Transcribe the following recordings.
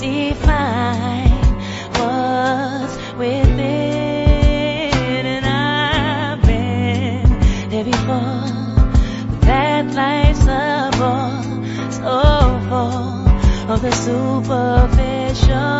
define what's within. And I've been there before. That life's a so full of the superficial.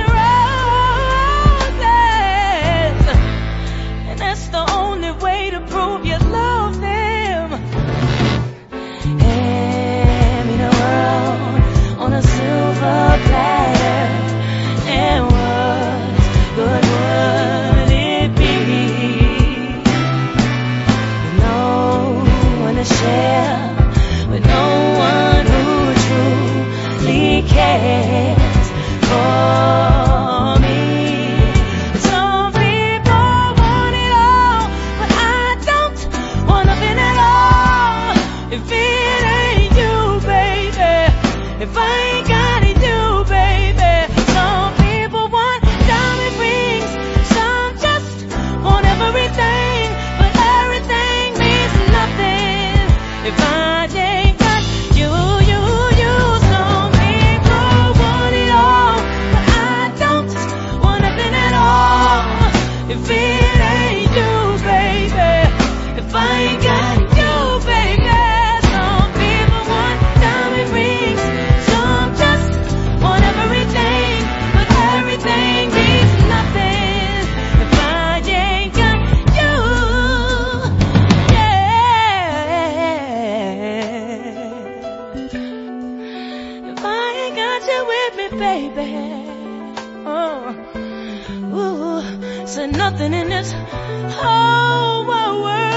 to share, with no one who truly cares for me. Some people want it all, but I don't want nothing at all. If it ain't you, baby, if I ain't got it, If it ain't you, baby, if I ain't got you, baby. Some people want diamond rings, some just want everything, but everything means nothing if I ain't got you. Yeah. If I ain't got you with me, baby. Oh, ooh, Said nothing in this whole world.